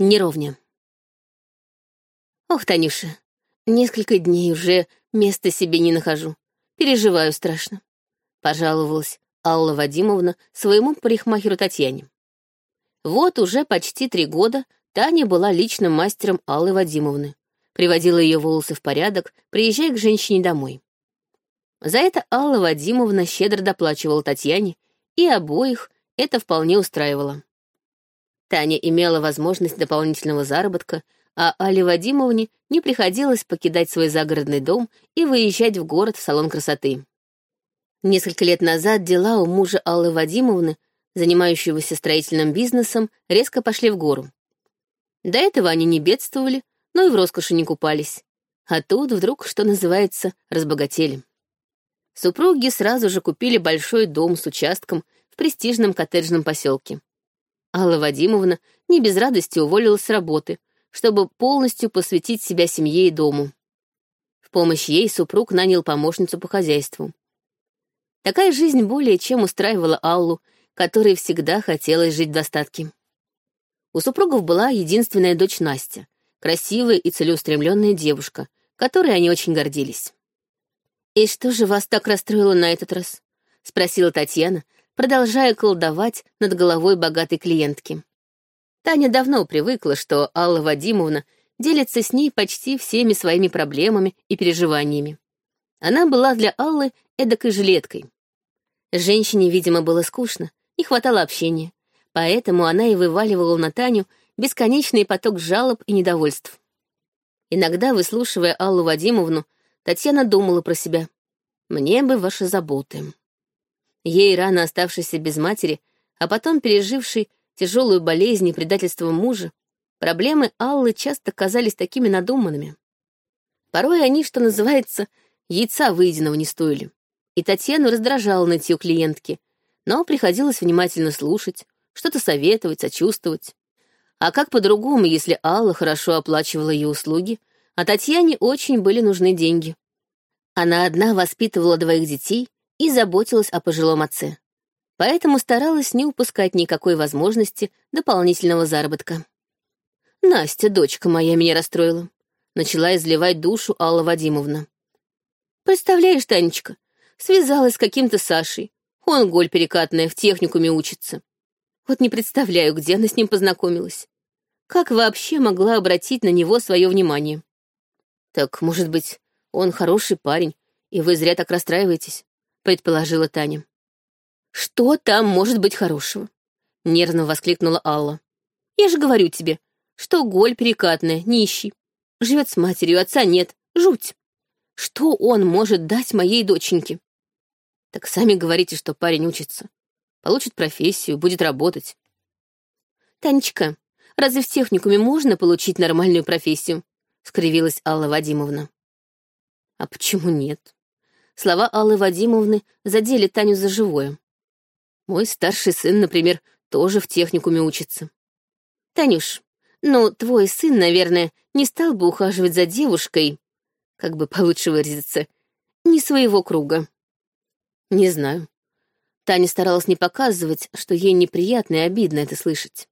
Неровня. Ох, Танюша, несколько дней уже места себе не нахожу. Переживаю страшно. Пожаловалась Алла Вадимовна своему парикмахеру Татьяне. Вот уже почти три года Таня была личным мастером Аллы Вадимовны. Приводила ее волосы в порядок, приезжая к женщине домой. За это Алла Вадимовна щедро доплачивала Татьяне, и обоих это вполне устраивало. Таня имела возможность дополнительного заработка, а Али Вадимовне не приходилось покидать свой загородный дом и выезжать в город в салон красоты. Несколько лет назад дела у мужа Аллы Вадимовны, занимающегося строительным бизнесом, резко пошли в гору. До этого они не бедствовали, но и в роскоши не купались. А тут вдруг, что называется, разбогатели. Супруги сразу же купили большой дом с участком в престижном коттеджном поселке. Алла Вадимовна не без радости уволилась с работы, чтобы полностью посвятить себя семье и дому. В помощь ей супруг нанял помощницу по хозяйству. Такая жизнь более чем устраивала Аллу, которой всегда хотелось жить в достатке. У супругов была единственная дочь Настя, красивая и целеустремленная девушка, которой они очень гордились. «И что же вас так расстроило на этот раз?» — спросила Татьяна, продолжая колдовать над головой богатой клиентки. Таня давно привыкла, что Алла Вадимовна делится с ней почти всеми своими проблемами и переживаниями. Она была для Аллы эдакой жилеткой. Женщине, видимо, было скучно, не хватало общения, поэтому она и вываливала на Таню бесконечный поток жалоб и недовольств. Иногда, выслушивая Аллу Вадимовну, Татьяна думала про себя. «Мне бы ваши заботы». Ей, рано оставшейся без матери, а потом пережившей тяжелую болезнь и предательство мужа, проблемы Аллы часто казались такими надуманными. Порой они, что называется, яйца выеденного не стоили. И Татьяну раздражало найти у клиентки, но приходилось внимательно слушать, что-то советовать, сочувствовать. А как по-другому, если Алла хорошо оплачивала ее услуги, а Татьяне очень были нужны деньги. Она одна воспитывала двоих детей, и заботилась о пожилом отце. Поэтому старалась не упускать никакой возможности дополнительного заработка. «Настя, дочка моя, меня расстроила», — начала изливать душу Алла Вадимовна. «Представляешь, Танечка, связалась с каким-то Сашей. Он голь перекатная, в техникуме учится. Вот не представляю, где она с ним познакомилась. Как вообще могла обратить на него свое внимание? Так, может быть, он хороший парень, и вы зря так расстраиваетесь предположила Таня. «Что там может быть хорошего?» — нервно воскликнула Алла. «Я же говорю тебе, что голь перекатная, нищий. Живет с матерью, отца нет. Жуть. Что он может дать моей доченьке?» «Так сами говорите, что парень учится. Получит профессию, будет работать». «Танечка, разве в техникуме можно получить нормальную профессию?» — скривилась Алла Вадимовна. «А почему нет?» Слова Аллы Вадимовны задели Таню за живое. Мой старший сын, например, тоже в техникуме учится. Танюш, ну, твой сын, наверное, не стал бы ухаживать за девушкой, как бы получше выразиться, не своего круга. Не знаю. Таня старалась не показывать, что ей неприятно и обидно это слышать.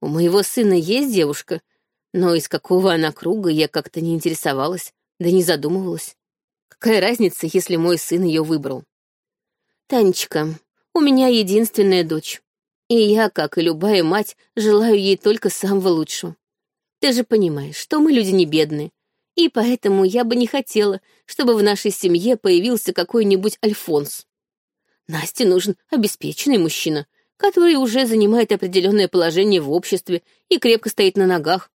У моего сына есть девушка, но из какого она круга я как-то не интересовалась, да не задумывалась. Какая разница, если мой сын ее выбрал? Танечка, у меня единственная дочь. И я, как и любая мать, желаю ей только самого лучшего. Ты же понимаешь, что мы люди не бедные, и поэтому я бы не хотела, чтобы в нашей семье появился какой-нибудь Альфонс. Насте нужен обеспеченный мужчина, который уже занимает определенное положение в обществе и крепко стоит на ногах,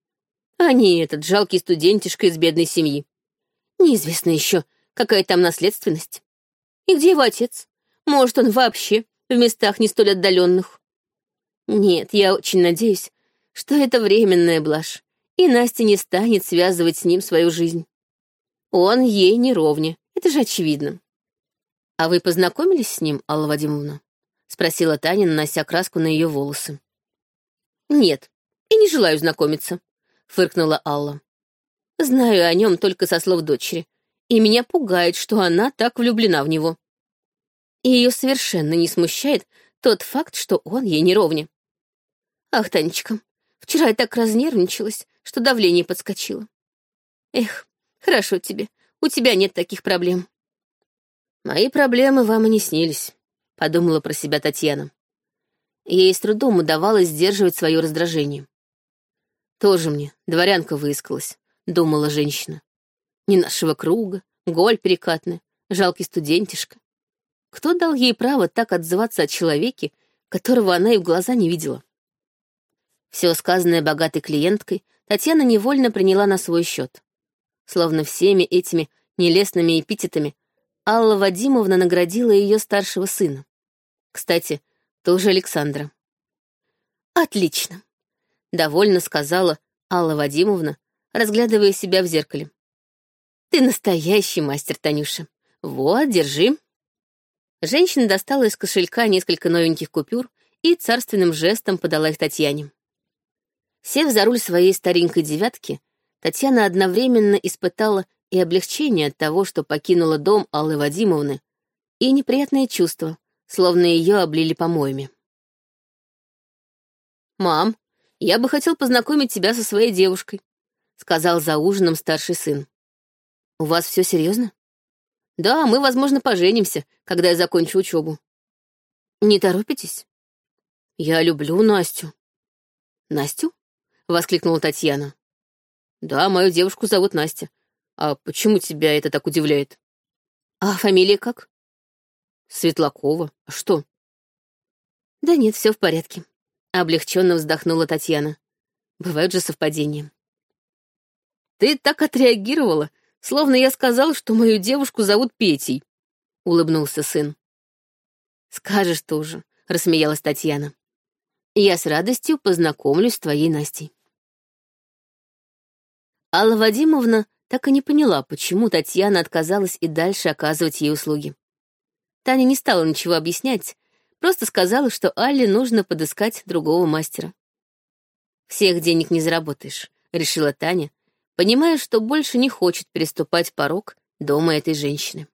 а не этот жалкий студентишка из бедной семьи. Неизвестно еще, Какая там наследственность? И где его отец? Может, он вообще в местах не столь отдаленных? Нет, я очень надеюсь, что это временная блажь, и Настя не станет связывать с ним свою жизнь. Он ей не ровня, это же очевидно. «А вы познакомились с ним, Алла Вадимовна?» — спросила Таня, нанося краску на ее волосы. «Нет, и не желаю знакомиться», — фыркнула Алла. «Знаю о нем только со слов дочери, и меня пугает, что она так влюблена в него. И ее совершенно не смущает тот факт, что он ей не ровня. Ах, Танечка, Вчера я так разнервничалась, что давление подскочило. Эх, хорошо тебе, у тебя нет таких проблем. Мои проблемы вам и не снились, подумала про себя Татьяна. Ей с трудом удавалось сдерживать свое раздражение. Тоже мне дворянка выискалась, думала женщина. Не нашего круга, голь перекатная, жалкий студентишка. Кто дал ей право так отзываться о человеке, которого она и в глаза не видела? Все сказанное богатой клиенткой Татьяна невольно приняла на свой счет. Словно всеми этими нелестными эпитетами Алла Вадимовна наградила ее старшего сына. Кстати, тоже Александра. «Отлично», — довольно сказала Алла Вадимовна, разглядывая себя в зеркале. «Ты настоящий мастер, Танюша. Вот, держи». Женщина достала из кошелька несколько новеньких купюр и царственным жестом подала их Татьяне. Сев за руль своей старенькой девятки, Татьяна одновременно испытала и облегчение от того, что покинула дом Аллы Вадимовны, и неприятное чувство, словно ее облили помоями. «Мам, я бы хотел познакомить тебя со своей девушкой», — сказал за ужином старший сын. «У вас все серьезно?» «Да, мы, возможно, поженимся, когда я закончу учебу». «Не торопитесь?» «Я люблю Настю». «Настю?» — воскликнула Татьяна. «Да, мою девушку зовут Настя. А почему тебя это так удивляет?» «А фамилия как?» «Светлакова. А что?» «Да нет, все в порядке», — облегченно вздохнула Татьяна. «Бывают же совпадения». «Ты так отреагировала, словно я сказал, что мою девушку зовут Петей», — улыбнулся сын. «Скажешь тоже», — рассмеялась Татьяна. «Я с радостью познакомлюсь с твоей Настей». Алла Вадимовна так и не поняла, почему Татьяна отказалась и дальше оказывать ей услуги. Таня не стала ничего объяснять, просто сказала, что Алле нужно подыскать другого мастера. «Всех денег не заработаешь», — решила Таня, понимая, что больше не хочет переступать порог дома этой женщины.